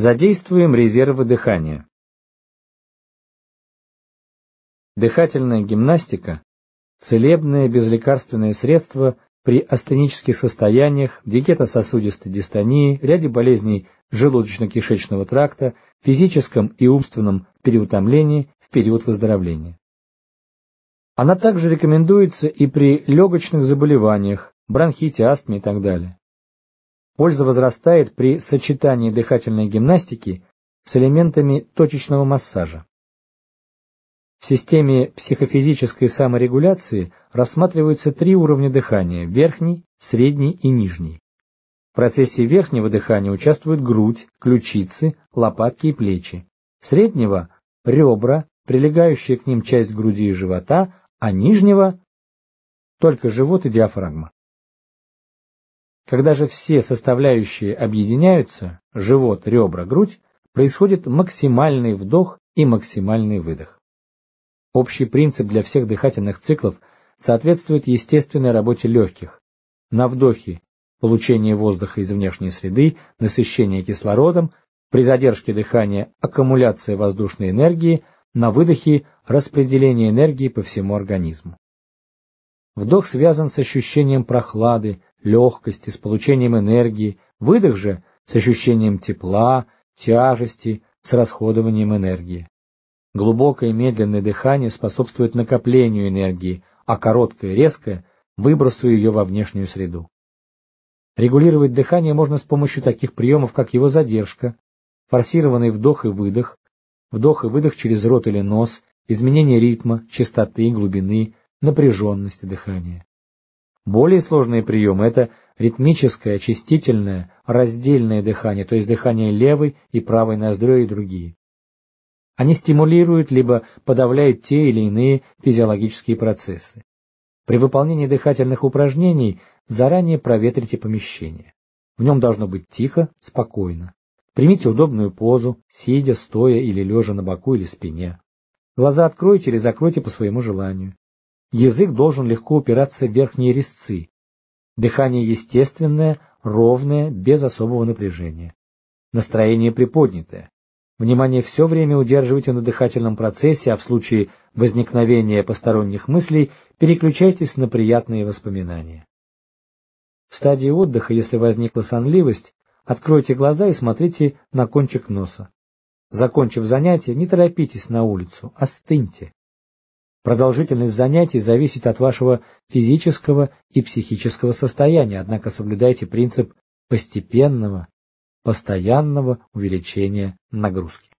Задействуем резервы дыхания. Дыхательная гимнастика – целебное безлекарственное средство при астенических состояниях, вегетососудистой дистонии, ряде болезней желудочно-кишечного тракта, физическом и умственном переутомлении в период выздоровления. Она также рекомендуется и при легочных заболеваниях, бронхите, астме и так далее. Польза возрастает при сочетании дыхательной гимнастики с элементами точечного массажа. В системе психофизической саморегуляции рассматриваются три уровня дыхания – верхний, средний и нижний. В процессе верхнего дыхания участвуют грудь, ключицы, лопатки и плечи. Среднего – ребра, прилегающая к ним часть груди и живота, а нижнего – только живот и диафрагма. Когда же все составляющие объединяются, живот, ребра, грудь, происходит максимальный вдох и максимальный выдох. Общий принцип для всех дыхательных циклов соответствует естественной работе легких. На вдохе – получение воздуха из внешней среды, насыщение кислородом, при задержке дыхания – аккумуляция воздушной энергии, на выдохе – распределение энергии по всему организму. Вдох связан с ощущением прохлады, легкости, с получением энергии, выдох же с ощущением тепла, тяжести, с расходованием энергии. Глубокое медленное дыхание способствует накоплению энергии, а короткое резкое – выбросу ее во внешнюю среду. Регулировать дыхание можно с помощью таких приемов, как его задержка, форсированный вдох и выдох, вдох и выдох через рот или нос, изменение ритма, частоты, глубины, напряженности дыхания. Более сложные приемы – это ритмическое, очистительное, раздельное дыхание, то есть дыхание левой и правой ноздрёй и другие. Они стимулируют либо подавляют те или иные физиологические процессы. При выполнении дыхательных упражнений заранее проветрите помещение. В нем должно быть тихо, спокойно. Примите удобную позу, сидя, стоя или лежа на боку или спине. Глаза откройте или закройте по своему желанию. Язык должен легко упираться в верхние резцы. Дыхание естественное, ровное, без особого напряжения. Настроение приподнятое. Внимание все время удерживайте на дыхательном процессе, а в случае возникновения посторонних мыслей переключайтесь на приятные воспоминания. В стадии отдыха, если возникла сонливость, откройте глаза и смотрите на кончик носа. Закончив занятие, не торопитесь на улицу, остыньте. Продолжительность занятий зависит от вашего физического и психического состояния, однако соблюдайте принцип постепенного, постоянного увеличения нагрузки.